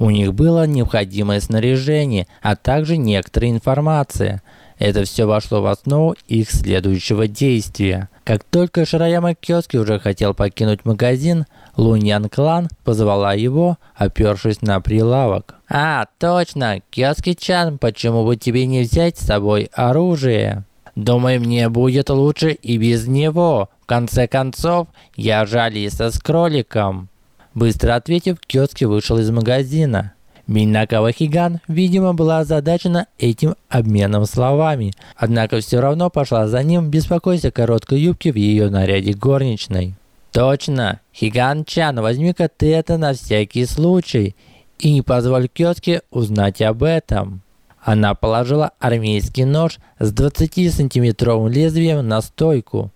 У них было необходимое снаряжение, а также некоторая информация. Это все вошло в основу их следующего действия. Как только Шираяма Кёски уже хотел покинуть магазин, Луньян Клан позвала его, опершись на прилавок. «А, точно! Кёски-чан, почему бы тебе не взять с собой оружие?» «Думаю, мне будет лучше и без него. В конце концов, я же Алиса с кроликом». Быстро ответив, Кёски вышел из магазина. Минака Вахиган, видимо, была озадачена этим обменом словами, однако все равно пошла за ним, беспокойся о короткой юбке в ее наряде горничной. Точно. Хиган-чан, возьми-ка ты это на всякий случай. И не позволь Кёске узнать об этом. Она положила армейский нож с 20-сантиметровым лезвием на стойку.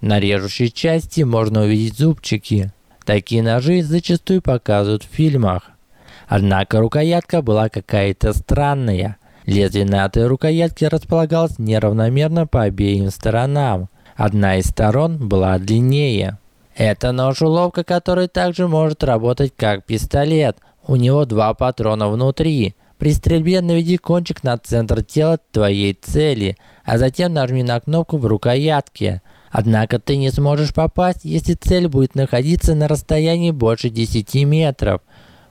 На режущей части можно увидеть зубчики. Такие ножи зачастую показывают в фильмах. Однако рукоятка была какая-то странная. Лезвие на этой рукоятке располагалось неравномерно по обеим сторонам. Одна из сторон была длиннее. Это нож-уловка, который также может работать как пистолет. У него два патрона внутри. При стрельбе наведи кончик на центр тела твоей цели, а затем нажми на кнопку в рукоятке. Однако ты не сможешь попасть, если цель будет находиться на расстоянии больше 10 метров.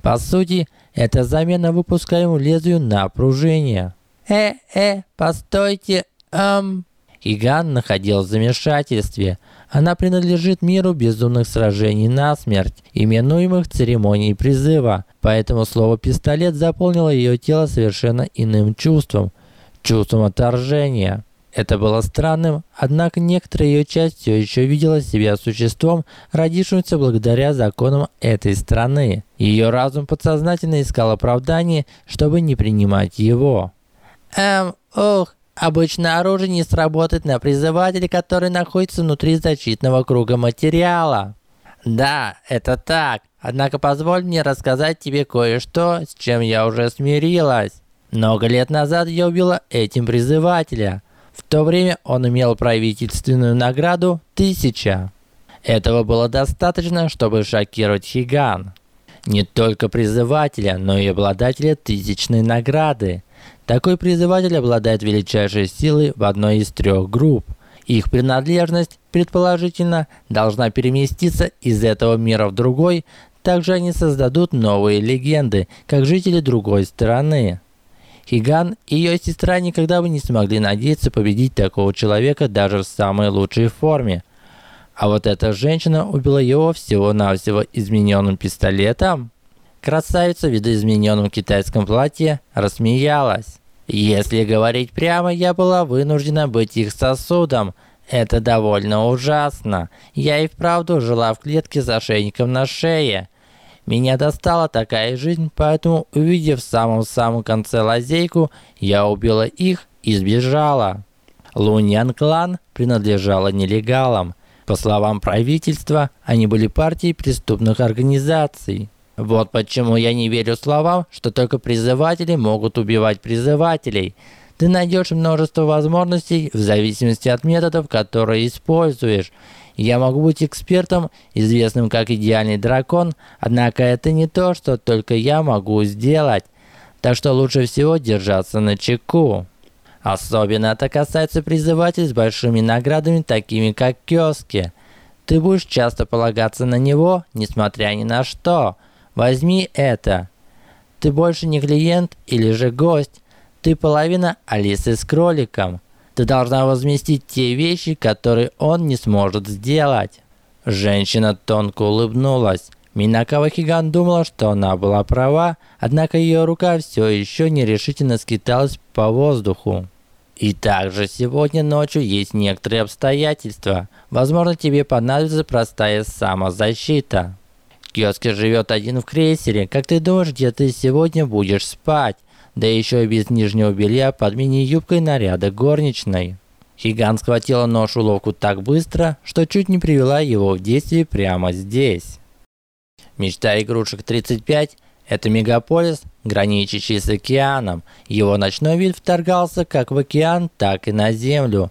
По сути, это замена выпускаемому лезвию на пружине. Э-э, постойте, эм... Хиган находил в замешательстве. Она принадлежит миру безумных сражений на смерть, именуемых церемонией призыва, поэтому слово «пистолет» заполнило ее тело совершенно иным чувством, чувством отторжения. Это было странным, однако некоторая ее часть все еще видела себя существом, родившимся благодаря законам этой страны. Ее разум подсознательно искал оправдание, чтобы не принимать его. Эм, ох, Обычно оружие не сработает на призывателе, который находится внутри защитного круга материала. Да, это так. Однако позволь мне рассказать тебе кое-что, с чем я уже смирилась. Много лет назад я убила этим призывателя. В то время он имел правительственную награду «Тысяча». Этого было достаточно, чтобы шокировать Хиган. Не только призывателя, но и обладателя тысячной награды. Такой призыватель обладает величайшей силой в одной из трех групп. Их принадлежность, предположительно, должна переместиться из этого мира в другой, также они создадут новые легенды, как жители другой страны. Хиган и ее сестра никогда бы не смогли надеяться победить такого человека даже в самой лучшей форме. А вот эта женщина убила его всего-навсего измененным пистолетом. Красавица в видоизмененном китайском платье рассмеялась. Если говорить прямо, я была вынуждена быть их сосудом. Это довольно ужасно. Я и вправду жила в клетке с ошейником на шее. Меня достала такая жизнь, поэтому, увидев в самом-самом конце лазейку, я убила их и сбежала. Луньян клан принадлежала нелегалам. По словам правительства, они были партией преступных организаций. Вот почему я не верю словам, что только призыватели могут убивать призывателей. Ты найдешь множество возможностей в зависимости от методов, которые используешь. Я могу быть экспертом, известным как идеальный дракон, однако это не то, что только я могу сделать. Так что лучше всего держаться на чеку. Особенно это касается призывателей с большими наградами, такими как киоски. Ты будешь часто полагаться на него, несмотря ни на что. Возьми это. Ты больше не клиент или же гость. Ты половина Алисы с кроликом. Ты должна возместить те вещи, которые он не сможет сделать. Женщина тонко улыбнулась. Минакава Хиган думала, что она была права, однако ее рука все еще нерешительно скиталась по воздуху. И также сегодня ночью есть некоторые обстоятельства. Возможно, тебе понадобится простая самозащита. Киоски живет один в крейсере. Как ты думаешь, где ты сегодня будешь спать? Да еще и без нижнего белья под мини-юбкой наряда горничной. Хиган схватила нож-уловку так быстро, что чуть не привела его в действие прямо здесь. Мечта игрушек 35 – это мегаполис, граничащий с океаном. Его ночной вид вторгался как в океан, так и на землю.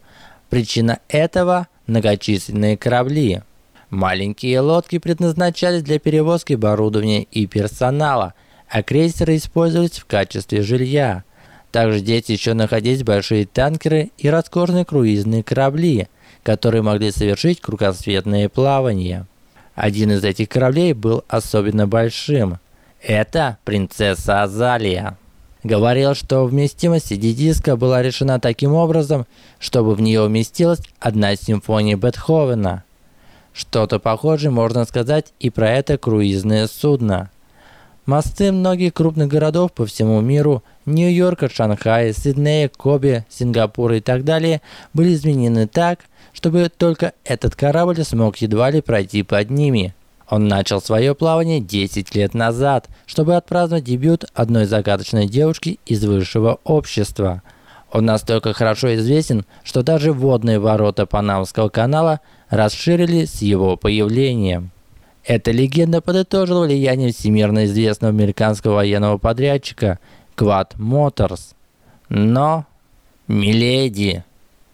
Причина этого – многочисленные корабли. Маленькие лодки предназначались для перевозки оборудования и персонала. А крейсеры использовались в качестве жилья. Также здесь еще находились большие танкеры и роскошные круизные корабли, которые могли совершить кругосветное плавание. Один из этих кораблей был особенно большим. Это принцесса Азалия. Говорил, что вместимость CD-диска была решена таким образом, чтобы в нее уместилась одна симфония Бетховена. Что-то похожее можно сказать и про это круизное судно. Мосты многих крупных городов по всему миру – Нью-Йорка, Шанхая, Сиднея, Коби, Сингапура и так далее – были изменены так, чтобы только этот корабль смог едва ли пройти под ними. Он начал свое плавание 10 лет назад, чтобы отпраздновать дебют одной загадочной девушки из высшего общества. Он настолько хорошо известен, что даже водные ворота Панамского канала расширили с его появлением. Эта легенда подытожила влияние всемирно известного американского военного подрядчика Quad Motors. Но, миледи,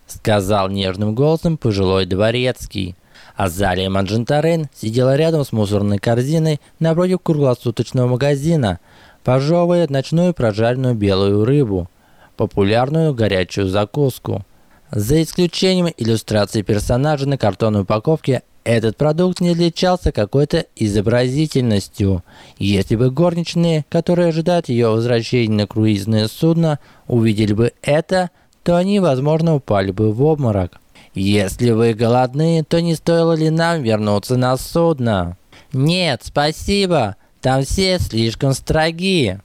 сказал нежным голосом пожилой дворецкий – Азалия Манджентарен сидела рядом с мусорной корзиной напротив круглосуточного магазина, пожевывая ночную прожаренную белую рыбу, популярную горячую закуску. За исключением иллюстрации персонажа на картонной упаковке, этот продукт не отличался какой-то изобразительностью. Если бы горничные, которые ожидают ее возвращения на круизное судно, увидели бы это, то они, возможно, упали бы в обморок. Если вы голодны, то не стоило ли нам вернуться на судно? Нет, спасибо. Там все слишком строги.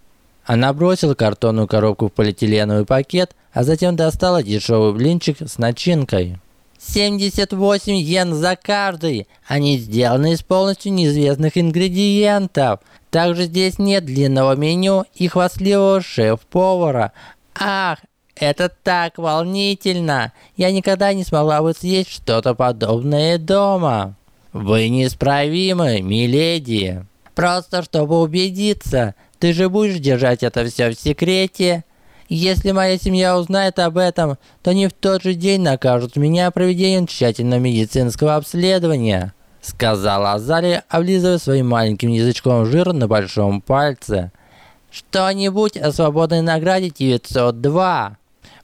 Она бросила картонную коробку в полиэтиленовый пакет, а затем достала дешевый блинчик с начинкой. 78 йен за каждый. Они сделаны из полностью неизвестных ингредиентов. Также здесь нет длинного меню и хвастливого шеф-повара. Ах, это так волнительно! Я никогда не смогла бы съесть что-то подобное дома. Вы неисправимы, миледи. Просто чтобы убедиться, ты же будешь держать это все в секрете. Если моя семья узнает об этом, то они в тот же день накажут меня проведением тщательного медицинского обследования», сказала Азалия, облизывая своим маленьким язычком жир на большом пальце. «Что-нибудь о свободной награде 902?»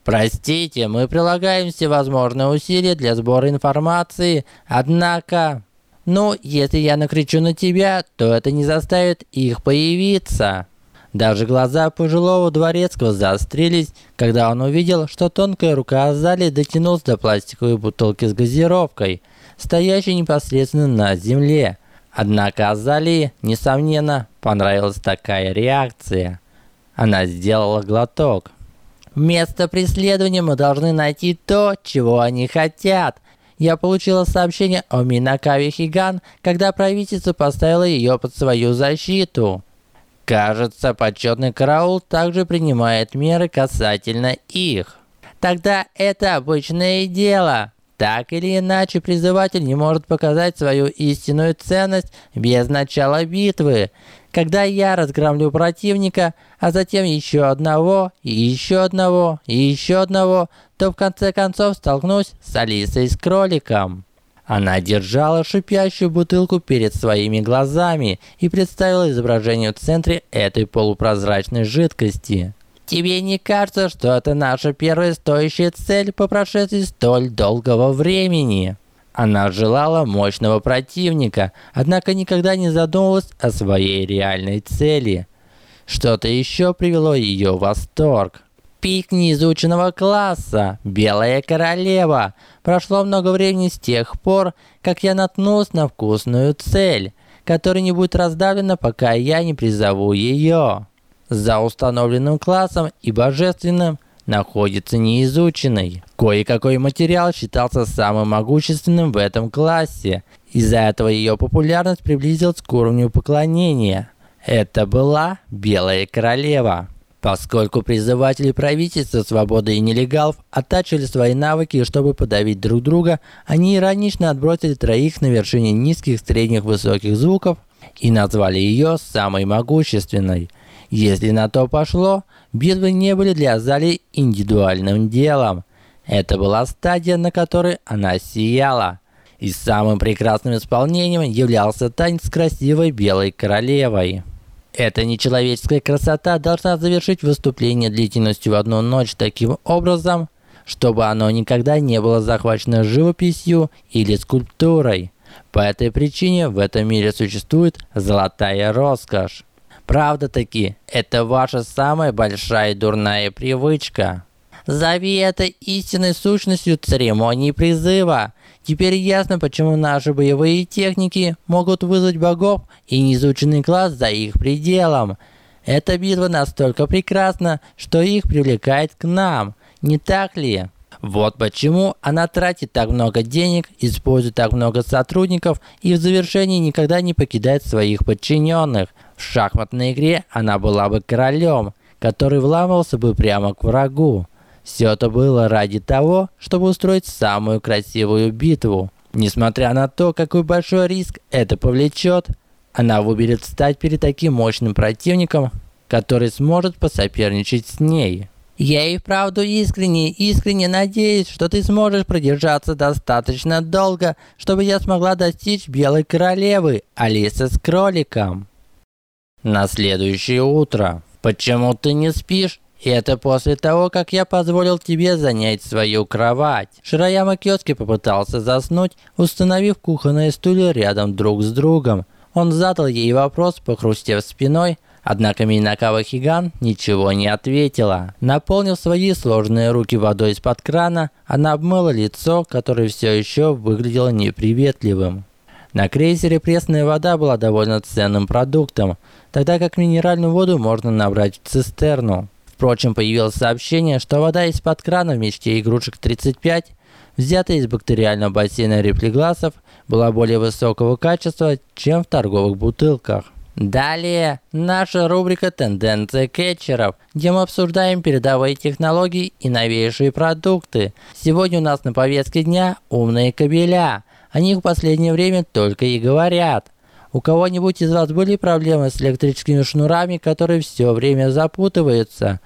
Простите, мы прилагаем всевозможные усилия для сбора информации, однако... Ну, если я накричу на тебя, то это не заставит их появиться. Даже глаза пожилого дворецкого заострились, когда он увидел, что тонкая рука Азали дотянулась до пластиковой бутылки с газировкой, стоящей непосредственно на земле. Однако Азали, несомненно, понравилась такая реакция. Она сделала глоток. Вместо преследования мы должны найти то, чего они хотят. Я получила сообщение о Минакаве Хиган, когда правительство поставило ее под свою защиту. Кажется, почетный караул также принимает меры касательно их. Тогда это обычное дело. Так или иначе, призыватель не может показать свою истинную ценность без начала битвы. Когда я разгромлю противника, а затем еще одного, и еще одного, и еще одного, то в конце концов столкнусь с Алисой с кроликом. Она держала шипящую бутылку перед своими глазами и представила изображение в центре этой полупрозрачной жидкости. Тебе не кажется, что это наша первая стоящая цель по прошествии столь долгого времени? Она желала мощного противника, однако никогда не задумывалась о своей реальной цели. Что-то еще привело ее в восторг. Пик неизученного класса, Белая Королева. Прошло много времени с тех пор, как я наткнулась на вкусную цель, которая не будет раздавлена, пока я не призову ее. За установленным классом и божественным находится неизученный. Кое-какой материал считался самым могущественным в этом классе. Из-за этого ее популярность приблизилась к уровню поклонения. Это была Белая Королева. Поскольку призыватели правительства свободы и нелегалов оттачивали свои навыки, чтобы подавить друг друга, они иронично отбросили троих на вершине низких, средних, высоких звуков и назвали ее самой могущественной. Если на то пошло, битвы не были для Азали индивидуальным делом. Это была стадия, на которой она сияла. И самым прекрасным исполнением являлся танец с красивой белой королевой. Эта нечеловеческая красота должна завершить выступление длительностью в одну ночь таким образом, чтобы оно никогда не было захвачено живописью или скульптурой. По этой причине в этом мире существует золотая роскошь. Правда-таки, это ваша самая большая дурная привычка. Это истинной сущностью церемонии призыва. Теперь ясно, почему наши боевые техники могут вызвать богов и неизученный класс за их пределом. Эта битва настолько прекрасна, что их привлекает к нам, не так ли? Вот почему она тратит так много денег, использует так много сотрудников и в завершении никогда не покидает своих подчиненных. В шахматной игре она была бы королем, который вламывался бы прямо к врагу. Все это было ради того, чтобы устроить самую красивую битву. Несмотря на то, какой большой риск это повлечет, она выберет стать перед таким мощным противником, который сможет посоперничать с ней. Я и вправду искренне, искренне надеюсь, что ты сможешь продержаться достаточно долго, чтобы я смогла достичь Белой Королевы, Алисы с кроликом. На следующее утро. Почему ты не спишь? И это после того, как я позволил тебе занять свою кровать. Шираяма Кёски попытался заснуть, установив кухонные стулья рядом друг с другом. Он задал ей вопрос, похрустев спиной, однако Минакава Хиган ничего не ответила. Наполнив свои сложные руки водой из-под крана, она обмыла лицо, которое все еще выглядело неприветливым. На крейсере пресная вода была довольно ценным продуктом, тогда как минеральную воду можно набрать в цистерну. Впрочем, появилось сообщение, что вода из-под крана в мечте игрушек 35, взятая из бактериального бассейна реплигласов, была более высокого качества, чем в торговых бутылках. Далее наша рубрика «Тенденции кетчеров», где мы обсуждаем передовые технологии и новейшие продукты. Сегодня у нас на повестке дня умные кабеля. О них в последнее время только и говорят. У кого-нибудь из вас были проблемы с электрическими шнурами, которые все время запутываются?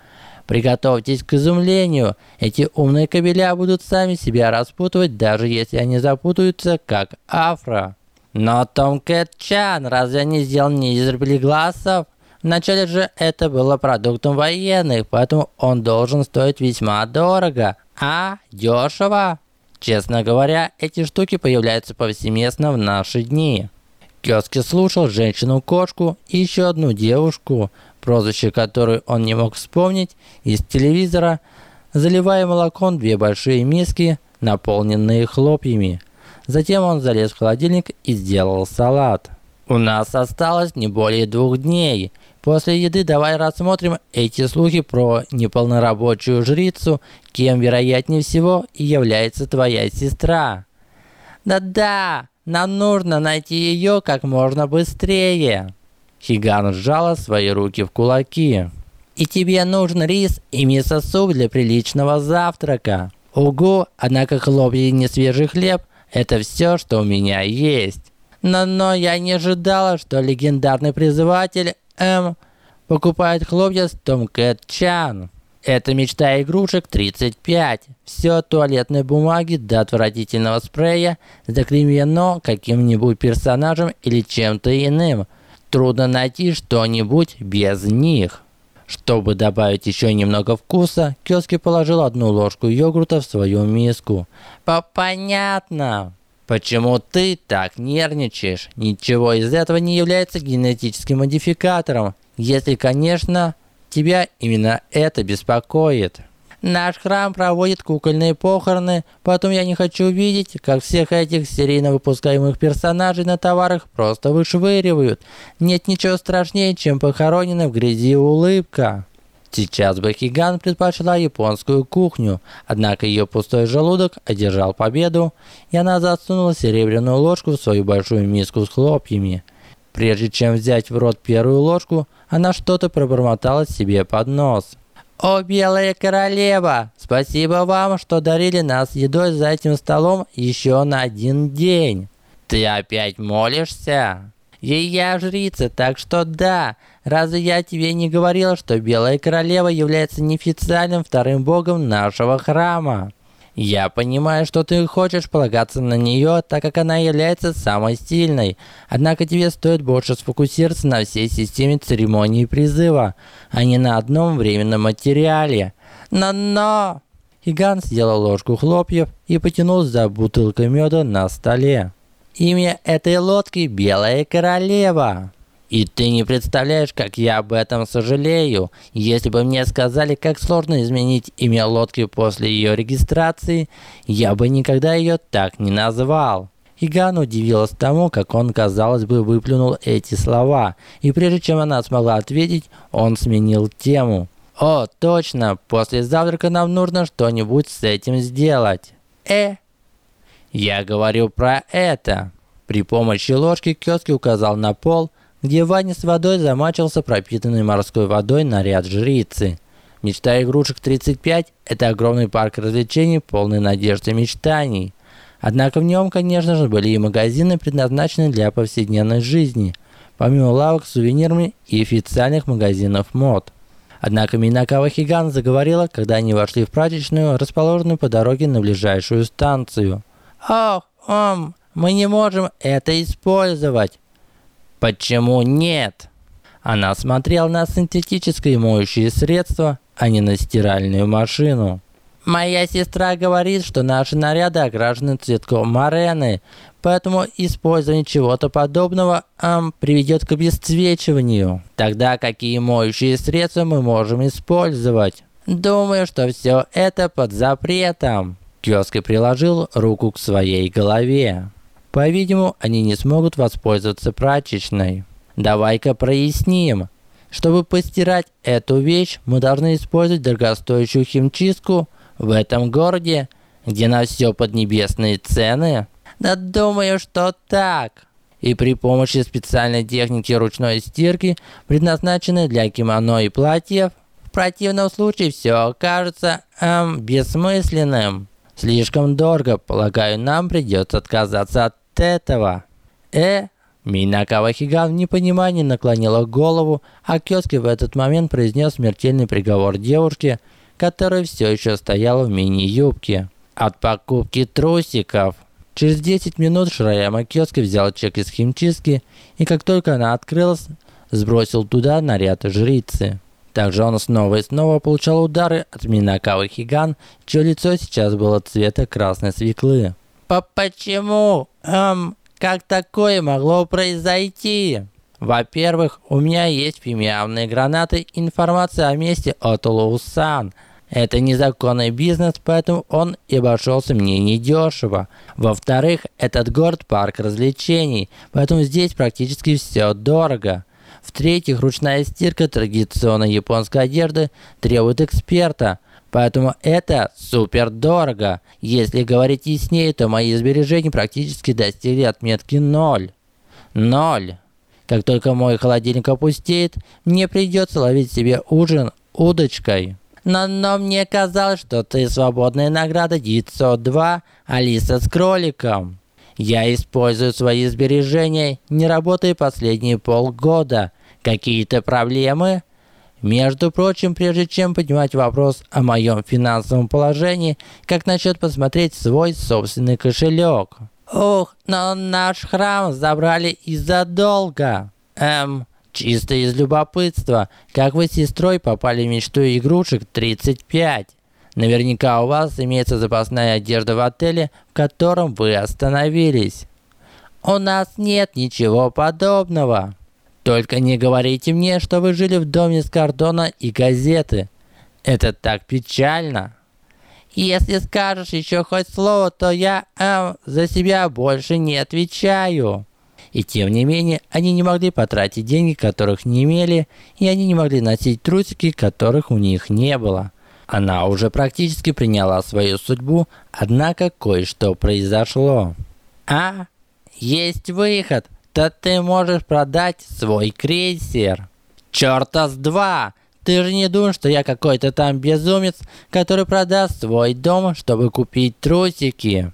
Приготовьтесь к изумлению. Эти умные кабеля будут сами себя распутывать, даже если они запутаются, как афро. Но Том Кэт Чан разве они сделал не из реплиглассов? Вначале же это было продуктом военных, поэтому он должен стоить весьма дорого. А, дешево? Честно говоря, эти штуки появляются повсеместно в наши дни. Кёски слушал женщину-кошку и еще одну девушку, прозвище которой он не мог вспомнить, из телевизора, заливая молоком две большие миски, наполненные хлопьями. Затем он залез в холодильник и сделал салат. У нас осталось не более двух дней. После еды давай рассмотрим эти слухи про неполнорабочую жрицу, кем вероятнее всего является твоя сестра. Да-да, нам нужно найти ее как можно быстрее. Хиган сжала свои руки в кулаки. И тебе нужен рис и мисо-суп для приличного завтрака. Угу, однако хлопья и несвежий хлеб – это все, что у меня есть. Но, но я не ожидала, что легендарный призыватель М покупает хлопья с Том Кэт Чан. Это мечта игрушек 35. Все от туалетной бумаги до отвратительного спрея заклеймено каким-нибудь персонажем или чем-то иным. Трудно найти что-нибудь без них. Чтобы добавить еще немного вкуса, Кёски положил одну ложку йогурта в свою миску. Понятно. Почему ты так нервничаешь? Ничего из этого не является генетическим модификатором. Если, конечно, Тебя именно это беспокоит. Наш храм проводит кукольные похороны, потом я не хочу видеть, как всех этих серийно выпускаемых персонажей на товарах просто вышвыривают. Нет ничего страшнее, чем похороненная в грязи улыбка. Сейчас бы Хиган предпочла японскую кухню, однако ее пустой желудок одержал победу, и она засунула серебряную ложку в свою большую миску с хлопьями. Прежде чем взять в рот первую ложку, она что-то пробормотала себе под нос. «О, Белая Королева! Спасибо вам, что дарили нас едой за этим столом еще на один день!» «Ты опять молишься?» «И я жрица, так что да, разве я тебе не говорила, что Белая Королева является неофициальным вторым богом нашего храма?» Я понимаю, что ты хочешь полагаться на нее, так как она является самой сильной. Однако тебе стоит больше сфокусироваться на всей системе церемонии призыва, а не на одном временном материале. Но-но! Хиган сделал ложку хлопьев и потянул за бутылкой меда на столе. Имя этой лодки – Белая Королева. И ты не представляешь, как я об этом сожалею. Если бы мне сказали, как сложно изменить имя лодки после ее регистрации, я бы никогда ее так не назвал. Иган удивилась тому, как он, казалось бы, выплюнул эти слова, и прежде чем она смогла ответить, он сменил тему. «О, точно, после завтрака нам нужно что-нибудь с этим сделать». «Э?» «Я говорю про это». При помощи ложки Кёски указал на пол – где в ванне с водой замачивался пропитанный морской водой наряд жрицы. Мечта игрушек 35 – это огромный парк развлечений, полный надежд и мечтаний. Однако в нем, конечно же, были и магазины, предназначенные для повседневной жизни, помимо лавок с сувенирами и официальных магазинов мод. Однако Минакава Хиган заговорила, когда они вошли в прачечную, расположенную по дороге на ближайшую станцию. «Ох, ом, мы не можем это использовать. Почему нет? Она смотрела на синтетическое моющее средство, а не на стиральную машину. Моя сестра говорит, что наши наряды окрашены цветком морены, поэтому использование чего-то подобного эм, приведет к обесцвечиванию. Тогда какие моющие средства мы можем использовать? Думаю, что все это под запретом. Кёски приложил руку к своей голове. По-видимому, они не смогут воспользоваться прачечной. Давай-ка проясним. Чтобы постирать эту вещь, мы должны использовать дорогостоящую химчистку в этом городе, где на все поднебесные цены. Да думаю, что так. И при помощи специальной техники ручной стирки, предназначенной для кимоно и платьев, в противном случае все окажется эм, бессмысленным. Слишком дорого, полагаю, нам придется отказаться от этого. Э? Минакава Хиган в непонимании наклонила голову, а Кёски в этот момент произнес смертельный приговор девушке, которая все еще стояла в мини-юбке. От покупки трусиков. Через 10 минут Шраяма Кёски взял чек из химчистки, и как только она открылась, сбросил туда наряд жрицы. Также он снова и снова получал удары от Минакавы Хиган, чье лицо сейчас было цвета красной свеклы. «Почему? Эм, как такое могло произойти?» Во-первых, у меня есть фимиамные гранаты, информация о месте от Лоусан. Это незаконный бизнес, поэтому он и обошелся мне недешево. Во-вторых, этот город парк развлечений, поэтому здесь практически все дорого. В-третьих, ручная стирка традиционной японской одежды требует эксперта – Поэтому это супер дорого. Если говорить яснее, то мои сбережения практически достигли отметки 0. 0. Как только мой холодильник опустеет, мне придется ловить себе ужин удочкой. Но, но мне казалось, что ты свободная награда 902, Алиса с кроликом. Я использую свои сбережения, не работая последние полгода. Какие-то проблемы? Между прочим, прежде чем поднимать вопрос о моем финансовом положении, как насчет посмотреть свой собственный кошелек? Ух, но наш храм забрали из-за долга. Эм, чисто из любопытства, как вы с сестрой попали в мечту игрушек 35? Наверняка у вас имеется запасная одежда в отеле, в котором вы остановились. У нас нет ничего подобного. Только не говорите мне, что вы жили в доме с картона и газеты. Это так печально. Если скажешь еще хоть слово, то я эм, за себя больше не отвечаю. И тем не менее, они не могли потратить деньги, которых не имели, и они не могли носить трусики, которых у них не было. Она уже практически приняла свою судьбу, однако кое-что произошло. А, есть выход то ты можешь продать свой крейсер. Чёрта с два! Ты же не думаешь, что я какой-то там безумец, который продаст свой дом, чтобы купить трусики?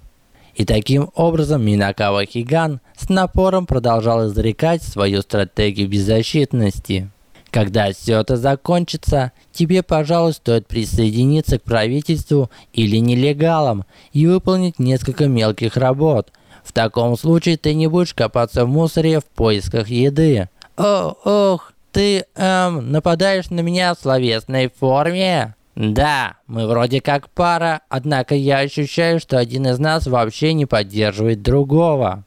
И таким образом Минакава Хиган с напором продолжал изрекать свою стратегию беззащитности. Когда все это закончится, тебе, пожалуй, стоит присоединиться к правительству или нелегалам и выполнить несколько мелких работ. В таком случае ты не будешь копаться в мусоре в поисках еды. О, ох, ты, эм, нападаешь на меня в словесной форме? Да, мы вроде как пара, однако я ощущаю, что один из нас вообще не поддерживает другого.